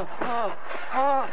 oh, oh, oh.